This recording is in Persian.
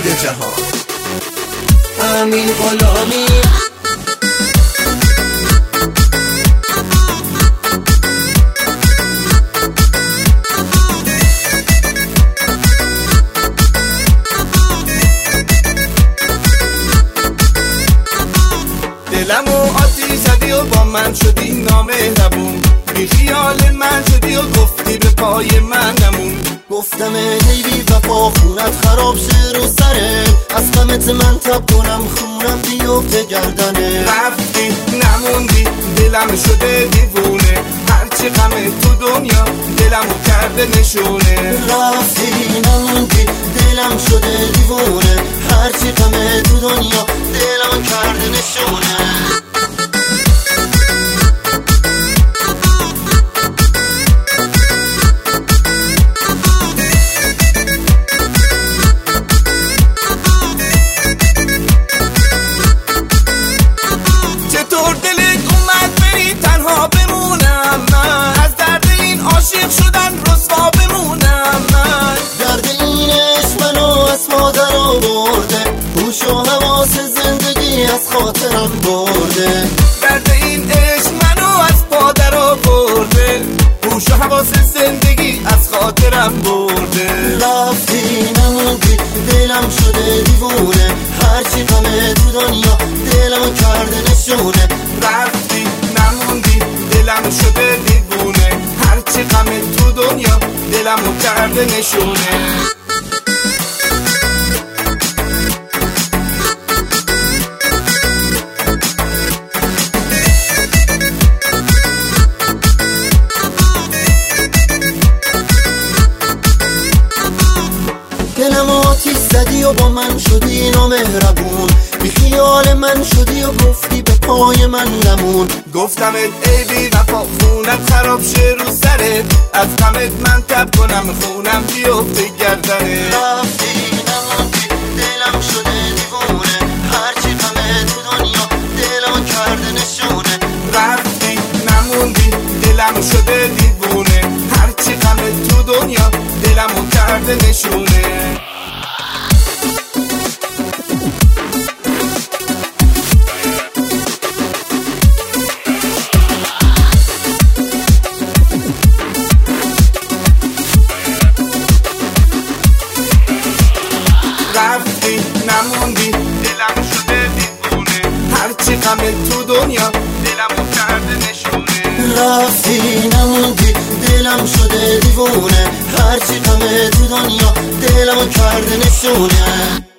جهان. امین غلامی. دلمو آتی زدی و با من شدی نامهربون. بی خیال من شدی و گفتی به پای من نمون. گفتم ای بی وفا خونت خراب شه رو سره. از غمت من تب کنم خونم بیفته گردنه رفتی نموندی دلم شده دیوونه. هرچی غم تو دنیا دلمو کرده نشونه. رفتی نموندی دلم شده دیوونه. هرچی غم تو دنیا حواس زندگی از خاطرم برده. درد این عشق منو از پادر برده هوش و حواس زندگی از خاطرم برده. رفتی نموندی دلم شده دیوونه. هرچی غمه تو دنیا دلم کرده نشونه. رفتی نموندی دلم شده دیوونه. هرچی غم تو دنیا دلمو کرده نشونه. دلم آتیش زدی و با من شدی نامهربون بی خیال من شدی و گفتی به پای من نمون. گفتم ای بی وفا خونت خراب شه رو سرت. از غمت من تب کنم خونم بیفته گردنه رفتی نموندی دلم شده دیوونه. هرچی غمه تو دنیا دلم کرده نشونه. رفتی نموندی دلم شده دیوونه. هرچی غم تو دنیا دلمو کرده نشونه. نموندی. دلم شده دیوونه هرچی غم تو دنیا. دلمو کرده نشونه. رفتی نموندی. دلم شده دیوونه هرچی غمه تو دنیا. دلم کرده نشونه.